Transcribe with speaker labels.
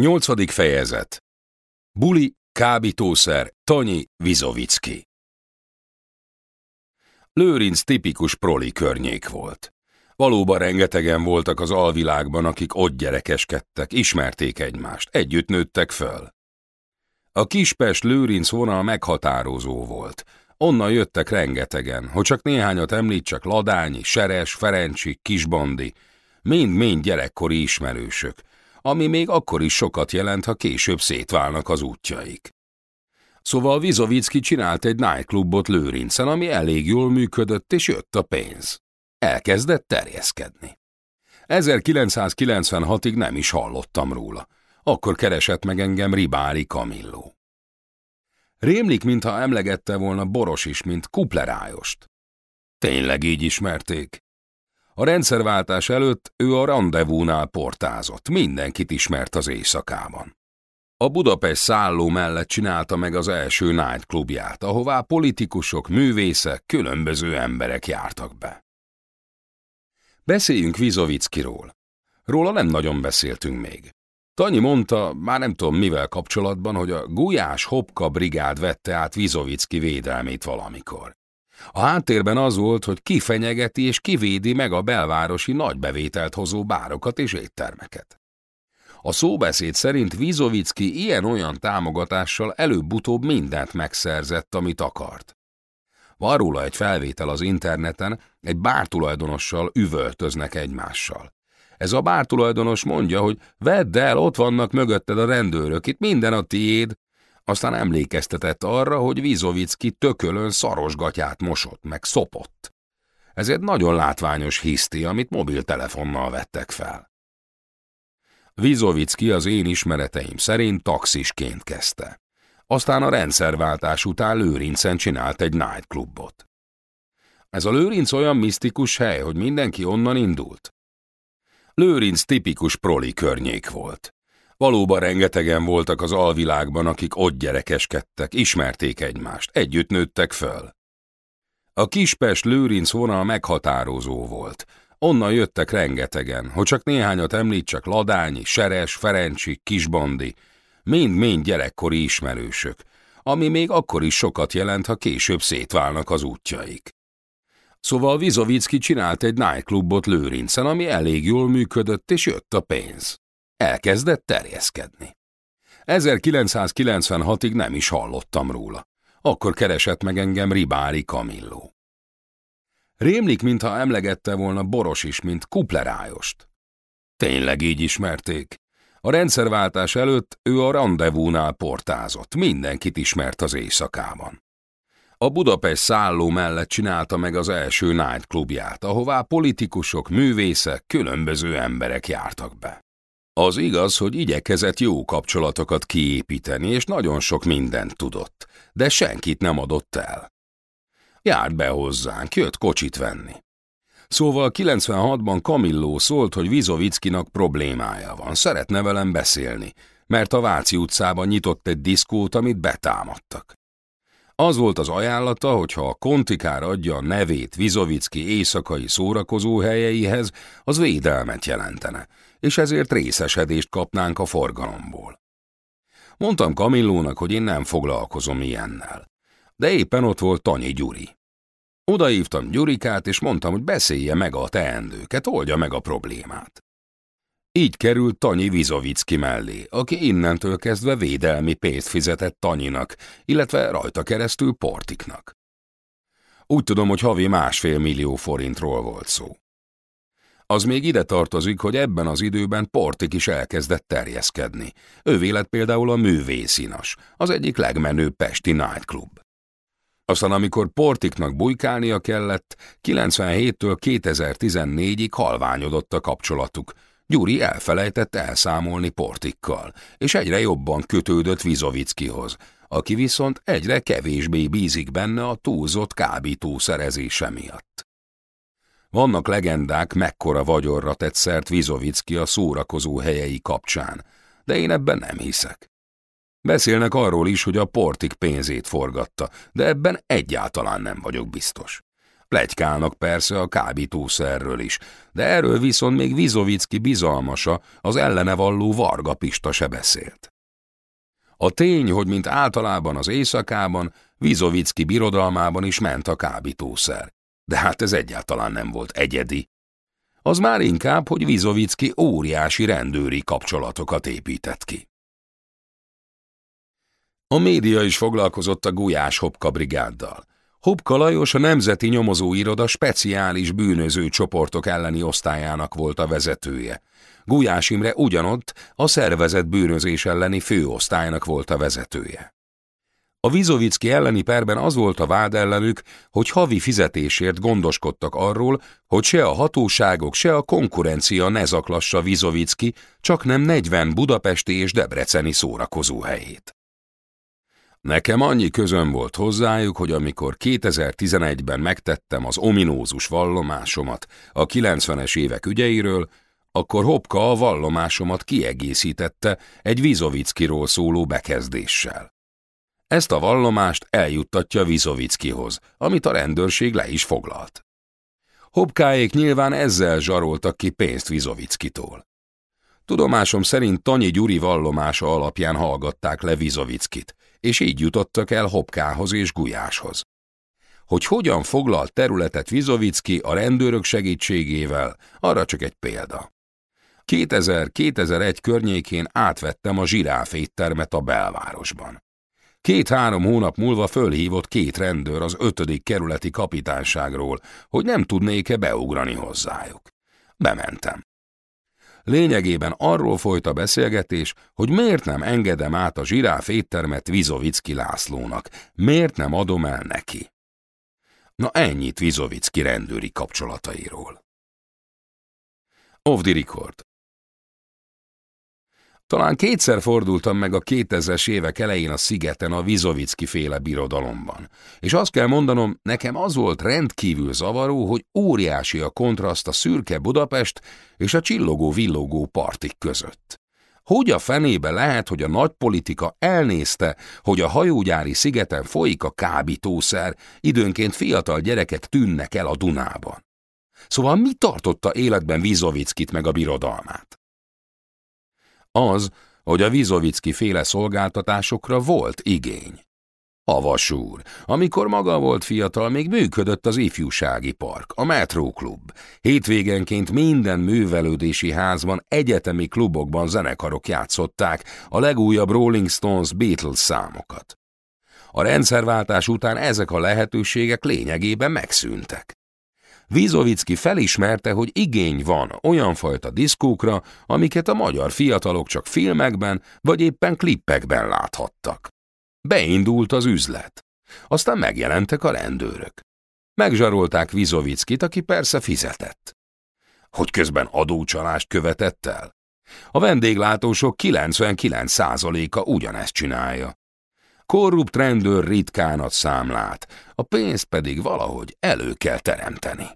Speaker 1: Nyolcadik fejezet Buli, kábítószer, Tanyi, Vizovicki Lőrinc tipikus proli környék volt. Valóban rengetegen voltak az alvilágban, akik ott gyerekeskedtek, ismerték egymást, együtt nőttek föl. A Kispest Lőrinc vonal meghatározó volt. Onnan jöttek rengetegen, hogy csak néhányat említsek Ladányi, Seres, Ferencsi, Kisbandi, mind-mind gyerekkori ismerősök, ami még akkor is sokat jelent, ha később szétválnak az útjaik. Szóval Vizovicki csinált egy nightclubot Lőrincen, ami elég jól működött, és jött a pénz. Elkezdett terjeszkedni. 1996-ig nem is hallottam róla. Akkor keresett meg engem Ribári Kamilló. Rémlik, mintha emlegette volna Boros is, mint kuplerájost. Tényleg így ismerték. A rendszerváltás előtt ő a rendezvúnál portázott, mindenkit ismert az éjszakában. A Budapest szálló mellett csinálta meg az első nightclubját, ahová politikusok, művészek, különböző emberek jártak be. Beszéljünk Vizovickiról. Róla nem nagyon beszéltünk még. Tanyi mondta, már nem tudom mivel kapcsolatban, hogy a Gulyás Hopka brigád vette át Vizovicki védelmét valamikor. A háttérben az volt, hogy kifenyegeti és kivédi meg a belvárosi nagybevételt hozó bárokat és éttermeket. A szóbeszéd szerint Vizovicki ilyen-olyan támogatással előbb-utóbb mindent megszerzett, amit akart. Van róla egy felvétel az interneten, egy bártulajdonossal üvöltöznek egymással. Ez a bártulajdonos mondja, hogy vedd el, ott vannak mögötted a rendőrök, itt minden a tiéd, aztán emlékeztetett arra, hogy Vizovicki tökölön szarosgatyát mosott, meg szopott. Ez egy nagyon látványos hiszti, amit mobiltelefonnal vettek fel. Vizovicki az én ismereteim szerint taxisként kezdte. Aztán a rendszerváltás után Lőrincen csinált egy nightclubot. Ez a Lőrinc olyan misztikus hely, hogy mindenki onnan indult. Lőrinc tipikus proli környék volt. Valóban rengetegen voltak az alvilágban, akik ott gyerekeskedtek, ismerték egymást, együtt nőttek föl. A Kispest Lőrinc vonal meghatározó volt. Onnan jöttek rengetegen, hogy csak néhányat említsek Ladányi, Seres, Ferencsi, Kisbandi, mind-mind gyerekkori ismerősök, ami még akkor is sokat jelent, ha később szétválnak az útjaik. Szóval Vizovicki csinált egy nightclubot Lőrincen, ami elég jól működött, és jött a pénz. Elkezdett terjeszkedni. 1996-ig nem is hallottam róla. Akkor keresett meg engem Ribári Kamilló. Rémlik, mintha emlegette volna Boros is, mint kuplerájost. Tényleg így ismerték. A rendszerváltás előtt ő a rendezvúnál portázott, mindenkit ismert az éjszakában. A Budapest szálló mellett csinálta meg az első nightclubját, ahová politikusok, művészek, különböző emberek jártak be. Az igaz, hogy igyekezett jó kapcsolatokat kiépíteni, és nagyon sok mindent tudott, de senkit nem adott el. Járt be hozzánk, jött kocsit venni. Szóval 96-ban Kamilló szólt, hogy Vizovickinak problémája van, szeretne velem beszélni, mert a Váci utcában nyitott egy diszkót, amit betámadtak. Az volt az ajánlata, hogy ha a kontikár adja a nevét Vizovicki éjszakai szórakozó helyeihez, az védelmet jelentene, és ezért részesedést kapnánk a forgalomból. Mondtam Kamillónak, hogy én nem foglalkozom ilyennel. De éppen ott volt Tanyi Gyuri. Odaívtam Gyurikát, és mondtam, hogy beszélje meg a teendőket, oldja meg a problémát. Így került Tanyi Vizovicki mellé, aki innentől kezdve védelmi pénzt fizetett Tanyinak, illetve rajta keresztül Portiknak. Úgy tudom, hogy havi másfél millió forintról volt szó. Az még ide tartozik, hogy ebben az időben Portik is elkezdett terjeszkedni. Ő vélet például a művészinas, az egyik legmenőbb pesti nightclub. Aztán amikor Portiknak bujkálnia kellett, 97-től 2014-ig halványodott a kapcsolatuk. Gyuri elfelejtett elszámolni Portikkal, és egyre jobban kötődött Vizovickihoz, aki viszont egyre kevésbé bízik benne a túlzott kábítószerezése miatt. Vannak legendák, mekkora vagyorra tett szert Vizovicki a szórakozó helyei kapcsán, de én ebben nem hiszek. Beszélnek arról is, hogy a portik pénzét forgatta, de ebben egyáltalán nem vagyok biztos. Plegykálnak persze a kábítószerről is, de erről viszont még Vizovicki bizalmasa, az ellene valló Varga Pista se beszélt. A tény, hogy mint általában az éjszakában, Vizovicki birodalmában is ment a kábítószer. De hát ez egyáltalán nem volt egyedi. Az már inkább, hogy Vizovicki óriási rendőri kapcsolatokat épített ki. A média is foglalkozott a Gulyás Hopka brigáddal. Hopka Lajos a Nemzeti Nyomozóiroda speciális bűnöző csoportok elleni osztályának volt a vezetője. Gulyás Imre ugyanott a szervezett bűnözés elleni főosztálynak volt a vezetője. A Vizovicki elleni perben az volt a vád ellenük, hogy havi fizetésért gondoskodtak arról, hogy se a hatóságok, se a konkurencia ne zaklassa Vizovicki, csak nem 40 budapesti és debreceni szórakozóhelyét. Nekem annyi közöm volt hozzájuk, hogy amikor 2011-ben megtettem az ominózus vallomásomat a 90-es évek ügyeiről, akkor Hopka a vallomásomat kiegészítette egy Vizovickiról szóló bekezdéssel. Ezt a vallomást eljuttatja Vizovickihoz, amit a rendőrség le is foglalt. Hopkáék nyilván ezzel zsaroltak ki pénzt Vizovickitól. Tudomásom szerint Tanyi Gyuri vallomása alapján hallgatták le Vizovickit, és így jutottak el Hopkához és Gulyáshoz. Hogy hogyan foglalt területet Vizovicki a rendőrök segítségével, arra csak egy példa. 2000-2001 környékén átvettem a zsiráf éttermet a belvárosban. Két-három hónap múlva fölhívott két rendőr az ötödik kerületi kapitányságról, hogy nem tudnék-e beugrani hozzájuk. Bementem. Lényegében arról folyt a beszélgetés, hogy miért nem engedem át a zsiráf éttermet Vizovicki Lászlónak, miért nem adom el neki. Na ennyit Vizovicki rendőri kapcsolatairól. Off the record. Talán kétszer fordultam meg a 2000-es évek elején a szigeten a Vizovicki féle birodalomban. És azt kell mondanom, nekem az volt rendkívül zavaró, hogy óriási a kontraszt a szürke Budapest és a csillogó-villogó partik között. Hogy a fenébe lehet, hogy a nagy politika elnézte, hogy a hajógyári szigeten folyik a kábítószer, időnként fiatal gyerekek tűnnek el a Dunában. Szóval mi tartotta életben Vizovickit meg a birodalmát? Az, hogy a Vizovicki féle szolgáltatásokra volt igény. Avasúr, amikor maga volt fiatal, még működött az ifjúsági park, a Metro Klub. Hétvégenként minden művelődési házban, egyetemi klubokban zenekarok játszották a legújabb Rolling Stones Beatles számokat. A rendszerváltás után ezek a lehetőségek lényegében megszűntek. Vízovicki felismerte, hogy igény van olyan fajta diszkókra, amiket a magyar fiatalok csak filmekben vagy éppen klippekben láthattak. Beindult az üzlet. Aztán megjelentek a rendőrök. Megzsarolták Vizovickit, aki persze fizetett. Hogy közben adócsalást követett el? A vendéglátósok 99%-a ugyanezt csinálja. Korrupt rendőr ritkán ad számlát, a pénzt pedig valahogy elő kell teremteni.